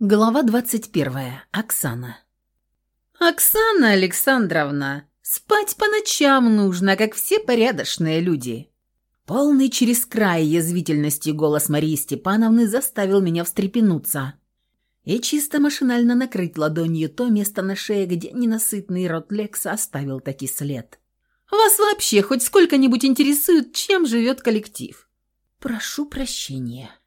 Глава 21. Оксана. «Оксана Александровна, спать по ночам нужно, как все порядочные люди». Полный через край язвительности голос Марии Степановны заставил меня встрепенуться и чисто машинально накрыть ладонью то место на шее, где ненасытный рот Лекса оставил таки след. «Вас вообще хоть сколько-нибудь интересует, чем живет коллектив?» «Прошу прощения»,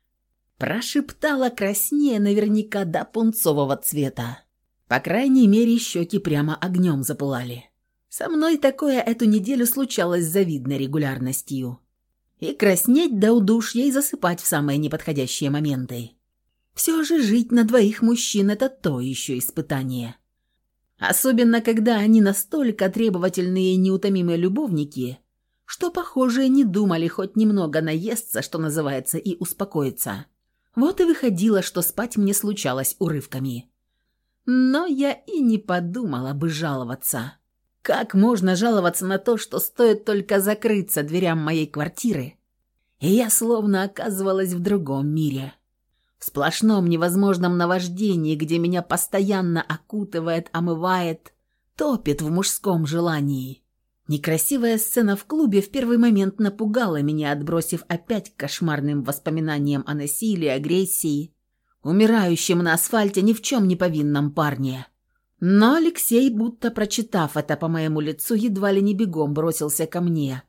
Прошептала краснее наверняка до пунцового цвета. По крайней мере, щеки прямо огнем запылали. Со мной такое эту неделю случалось с завидной регулярностью. И краснеть до удушья и засыпать в самые неподходящие моменты. Все же жить на двоих мужчин – это то еще испытание. Особенно, когда они настолько требовательные и неутомимые любовники, что похожие не думали хоть немного наесться, что называется, и успокоиться. Вот и выходило, что спать мне случалось урывками. Но я и не подумала бы жаловаться. Как можно жаловаться на то, что стоит только закрыться дверям моей квартиры, и я словно оказывалась в другом мире. В сплошном невозможном наваждении, где меня постоянно окутывает, омывает, топит в мужском желании. Некрасивая сцена в клубе в первый момент напугала меня, отбросив опять к кошмарным воспоминаниям о насилии, агрессии, умирающем на асфальте ни в чем не повинном парне. Но Алексей, будто прочитав это по моему лицу, едва ли не бегом бросился ко мне,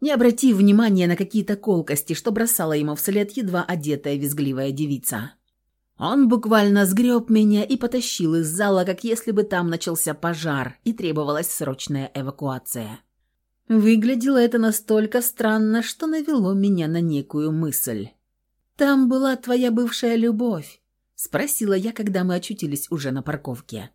не обратив внимания на какие-то колкости, что бросала ему вслед едва одетая визгливая девица. Он буквально сгреб меня и потащил из зала, как если бы там начался пожар и требовалась срочная эвакуация. Выглядело это настолько странно, что навело меня на некую мысль. «Там была твоя бывшая любовь?» – спросила я, когда мы очутились уже на парковке.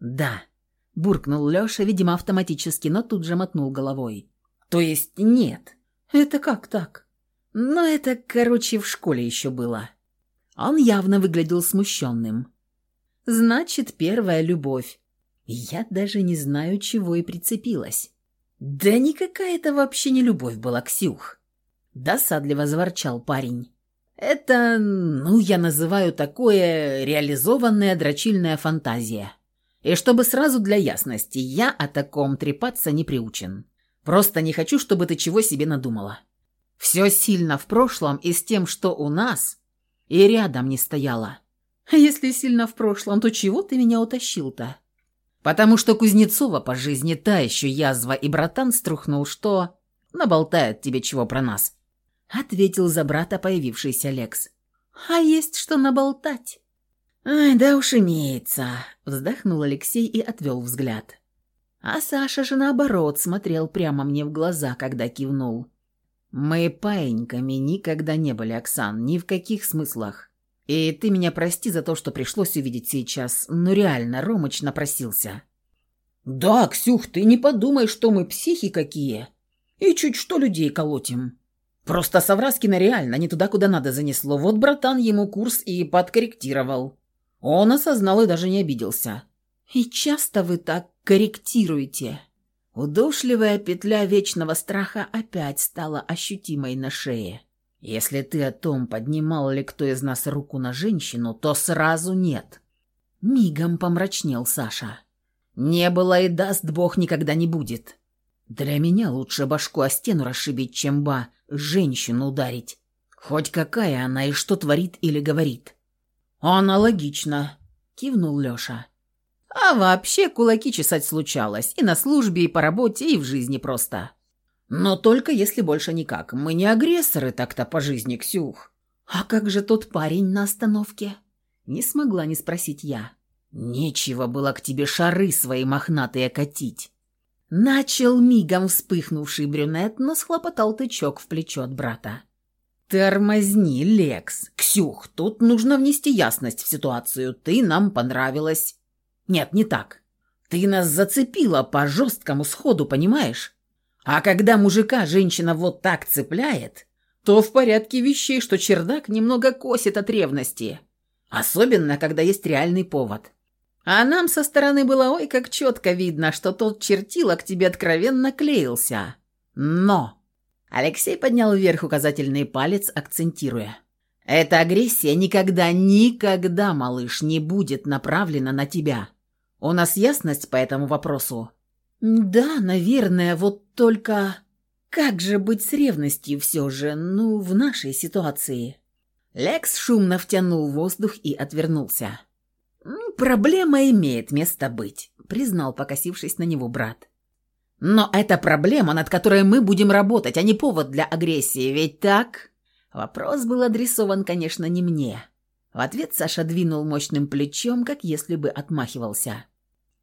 «Да», – буркнул Лёша, видимо, автоматически, но тут же мотнул головой. «То есть нет». «Это как так?» «Но это, короче, в школе еще было». Он явно выглядел смущенным. «Значит, первая любовь. Я даже не знаю, чего и прицепилась». «Да никакая это вообще не любовь была, Ксюх!» Досадливо заворчал парень. «Это, ну, я называю такое реализованная дрочильная фантазия. И чтобы сразу для ясности, я о таком трепаться не приучен. Просто не хочу, чтобы ты чего себе надумала. Все сильно в прошлом и с тем, что у нас, и рядом не стояло. А если сильно в прошлом, то чего ты меня утащил-то?» Потому что Кузнецова по жизни та еще язва, и братан струхнул, что наболтает тебе чего про нас. Ответил за брата появившийся Лекс. А есть что наболтать? Ай, да уж имеется, вздохнул Алексей и отвел взгляд. А Саша же наоборот смотрел прямо мне в глаза, когда кивнул. Мы паиньками никогда не были, Оксан, ни в каких смыслах. И ты меня прости за то, что пришлось увидеть сейчас. Но реально, Ромыч напросился». «Да, Ксюх, ты не подумай, что мы психи какие. И чуть что людей колотим. Просто Савраскина реально не туда, куда надо занесло. Вот братан ему курс и подкорректировал. Он осознал и даже не обиделся». «И часто вы так корректируете?» Удушливая петля вечного страха опять стала ощутимой на шее. Если ты о том, поднимал ли кто из нас руку на женщину, то сразу нет. Мигом помрачнел Саша. Не было и даст бог никогда не будет. Для меня лучше башку о стену расшибить, чем ба женщину ударить. Хоть какая она и что творит или говорит. Аналогично, кивнул Лёша. А вообще кулаки чесать случалось и на службе, и по работе, и в жизни просто. Но только если больше никак. Мы не агрессоры так-то по жизни, Ксюх. А как же тот парень на остановке? Не смогла не спросить я. Нечего было к тебе шары свои мохнатые катить. Начал мигом вспыхнувший брюнет, но схлопотал тычок в плечо от брата. «Тормозни, Лекс. Ксюх, тут нужно внести ясность в ситуацию. Ты нам понравилась». «Нет, не так. Ты нас зацепила по жесткому сходу, понимаешь? А когда мужика женщина вот так цепляет, то в порядке вещей, что чердак немного косит от ревности. Особенно, когда есть реальный повод. А нам со стороны было ой как четко видно, что тот чертила к тебе откровенно клеился. Но... Алексей поднял вверх указательный палец, акцентируя. Эта агрессия никогда, никогда, малыш, не будет направлена на тебя. У нас ясность по этому вопросу?» «Да, наверное, вот только...» «Как же быть с ревностью все же, ну, в нашей ситуации?» Лекс шумно втянул воздух и отвернулся. «Проблема имеет место быть», — признал, покосившись на него брат. «Но это проблема, над которой мы будем работать, а не повод для агрессии, ведь так?» Вопрос был адресован, конечно, не мне. В ответ Саша двинул мощным плечом, как если бы отмахивался.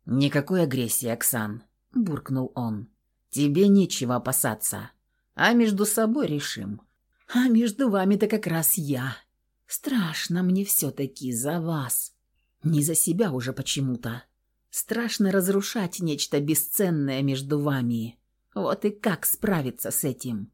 «Никакой агрессии, Оксан», — буркнул он. «Тебе нечего опасаться. А между собой решим. А между вами-то как раз я. Страшно мне все-таки за вас. Не за себя уже почему-то. Страшно разрушать нечто бесценное между вами. Вот и как справиться с этим?»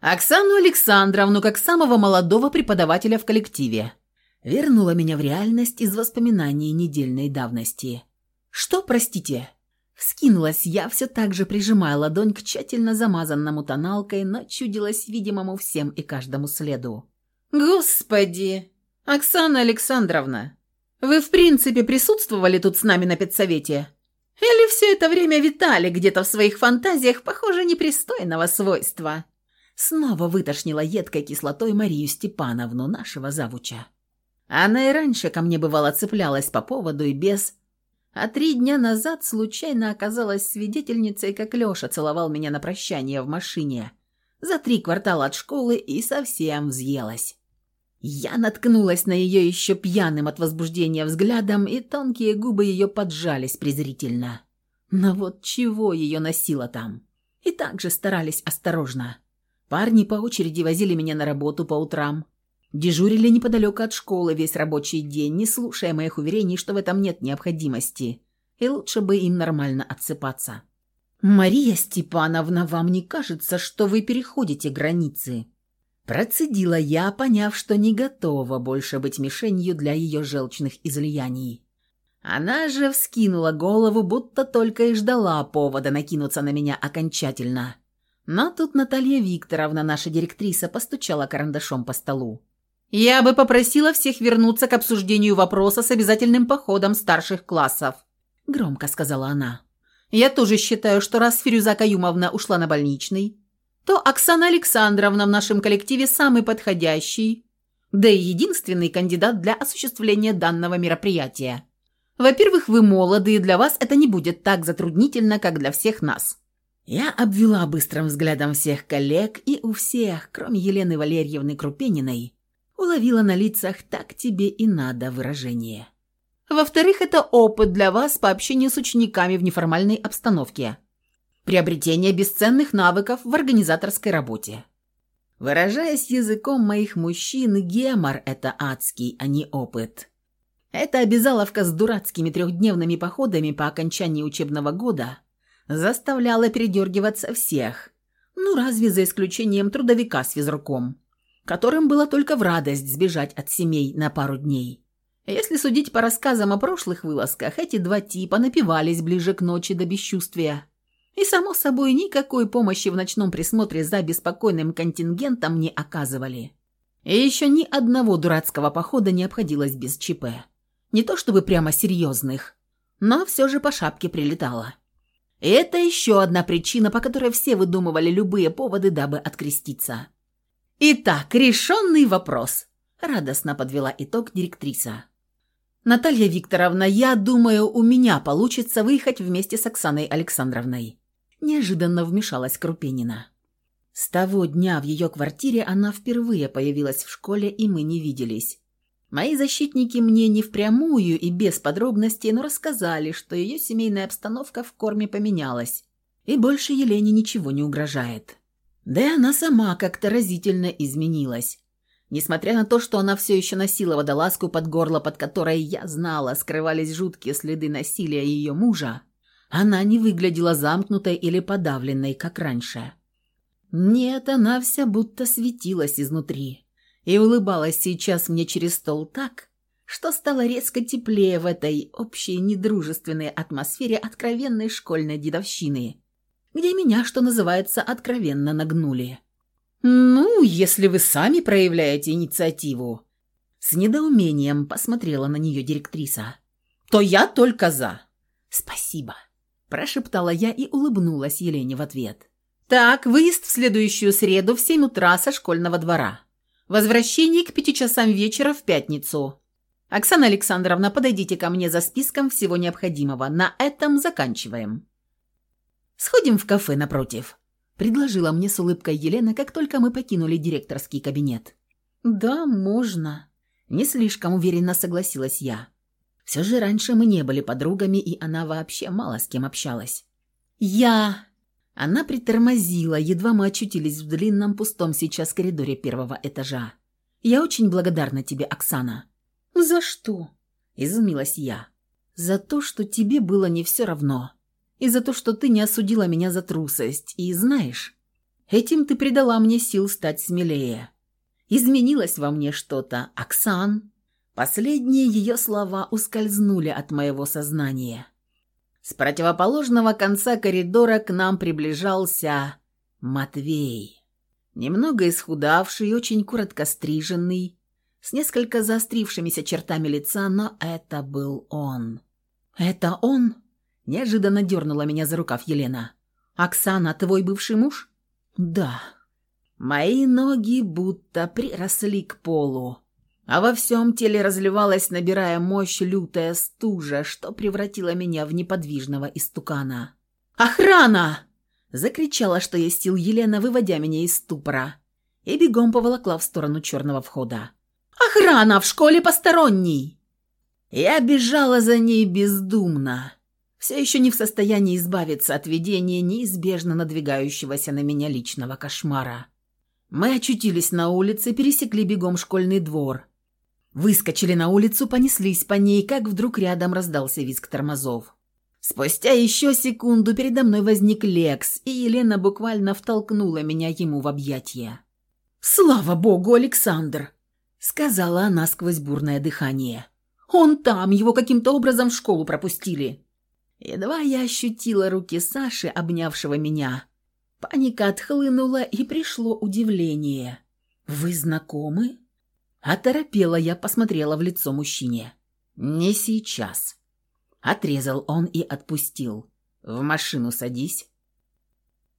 Оксану Александровну как самого молодого преподавателя в коллективе. Вернула меня в реальность из воспоминаний недельной давности. «Что, простите?» Вскинулась я, все так же прижимая ладонь к тщательно замазанному тоналкой, но чудилась видимому всем и каждому следу. «Господи! Оксана Александровна, вы в принципе присутствовали тут с нами на педсовете? Или все это время витали где-то в своих фантазиях, похоже, непристойного свойства?» Снова вытошнила едкой кислотой Марию Степановну, нашего завуча. Она и раньше ко мне бывало цеплялась по поводу и без, а три дня назад случайно оказалась свидетельницей, как Леша целовал меня на прощание в машине за три квартала от школы и совсем взъелась. Я наткнулась на ее еще пьяным от возбуждения взглядом, и тонкие губы ее поджались презрительно. Но вот чего ее носило там? И также старались осторожно. Парни по очереди возили меня на работу по утрам. Дежурили неподалеку от школы весь рабочий день, не слушая моих уверений, что в этом нет необходимости. И лучше бы им нормально отсыпаться. «Мария Степановна, вам не кажется, что вы переходите границы?» Процедила я, поняв, что не готова больше быть мишенью для ее желчных излияний. Она же вскинула голову, будто только и ждала повода накинуться на меня окончательно. Но тут Наталья Викторовна, наша директриса, постучала карандашом по столу. «Я бы попросила всех вернуться к обсуждению вопроса с обязательным походом старших классов», – громко сказала она. «Я тоже считаю, что раз Фирюза Каюмовна ушла на больничный, то Оксана Александровна в нашем коллективе самый подходящий, да и единственный кандидат для осуществления данного мероприятия. Во-первых, вы молоды, и для вас это не будет так затруднительно, как для всех нас. Я обвела быстрым взглядом всех коллег и у всех, кроме Елены Валерьевны Крупениной, уловила на лицах «так тебе и надо» выражение. Во-вторых, это опыт для вас по общению с учениками в неформальной обстановке. Приобретение бесценных навыков в организаторской работе. Выражаясь языком моих мужчин, гемор – это адский, а не опыт. Это обязаловка с дурацкими трехдневными походами по окончании учебного года – заставляла передергиваться всех. Ну, разве за исключением трудовика с физруком, которым было только в радость сбежать от семей на пару дней. Если судить по рассказам о прошлых вылазках, эти два типа напивались ближе к ночи до бесчувствия. И, само собой, никакой помощи в ночном присмотре за беспокойным контингентом не оказывали. И еще ни одного дурацкого похода не обходилось без ЧП. Не то чтобы прямо серьезных, но все же по шапке прилетало. И это еще одна причина, по которой все выдумывали любые поводы, дабы откреститься. «Итак, решенный вопрос», – радостно подвела итог директриса. «Наталья Викторовна, я думаю, у меня получится выехать вместе с Оксаной Александровной». Неожиданно вмешалась Крупенина. С того дня в ее квартире она впервые появилась в школе, и мы не виделись. Мои защитники мне не впрямую и без подробностей, но рассказали, что ее семейная обстановка в корме поменялась, и больше Елене ничего не угрожает. Да и она сама как-то разительно изменилась. Несмотря на то, что она все еще носила водолазку под горло, под которой, я знала, скрывались жуткие следы насилия ее мужа, она не выглядела замкнутой или подавленной, как раньше. Нет, она вся будто светилась изнутри и улыбалась сейчас мне через стол так, что стало резко теплее в этой общей недружественной атмосфере откровенной школьной дедовщины, где меня, что называется, откровенно нагнули. «Ну, если вы сами проявляете инициативу», С недоумением посмотрела на нее директриса. «То я только за». «Спасибо», – прошептала я и улыбнулась Елене в ответ. «Так, выезд в следующую среду в семь утра со школьного двора. Возвращение к пяти часам вечера в пятницу. Оксана Александровна, подойдите ко мне за списком всего необходимого. На этом заканчиваем». «Сходим в кафе напротив», – предложила мне с улыбкой Елена, как только мы покинули директорский кабинет. «Да, можно», – не слишком уверенно согласилась я. Все же раньше мы не были подругами, и она вообще мало с кем общалась. «Я...» Она притормозила, едва мы очутились в длинном пустом сейчас коридоре первого этажа. «Я очень благодарна тебе, Оксана». «За что?» – изумилась я. «За то, что тебе было не все равно. И за то, что ты не осудила меня за трусость. И знаешь, этим ты придала мне сил стать смелее. Изменилось во мне что-то, Оксан». Последние ее слова ускользнули от моего сознания. С противоположного конца коридора к нам приближался Матвей. Немного исхудавший, очень коротко стриженный, с несколько заострившимися чертами лица, но это был он. «Это он?» – неожиданно дернула меня за рукав Елена. «Оксана, твой бывший муж?» «Да». Мои ноги будто приросли к полу а во всем теле разливалась, набирая мощь, лютая стужа, что превратила меня в неподвижного истукана. «Охрана!» – закричала, что есть сил Елена, выводя меня из ступора, и бегом поволокла в сторону черного входа. «Охрана! В школе посторонний!» Я бежала за ней бездумно, все еще не в состоянии избавиться от видения неизбежно надвигающегося на меня личного кошмара. Мы очутились на улице, пересекли бегом школьный двор – Выскочили на улицу, понеслись по ней, как вдруг рядом раздался визг тормозов. Спустя еще секунду передо мной возник Лекс, и Елена буквально втолкнула меня ему в объятия. «Слава богу, Александр!» — сказала она сквозь бурное дыхание. «Он там, его каким-то образом в школу пропустили». Едва я ощутила руки Саши, обнявшего меня. Паника отхлынула, и пришло удивление. «Вы знакомы?» Оторопела я, посмотрела в лицо мужчине. «Не сейчас». Отрезал он и отпустил. «В машину садись».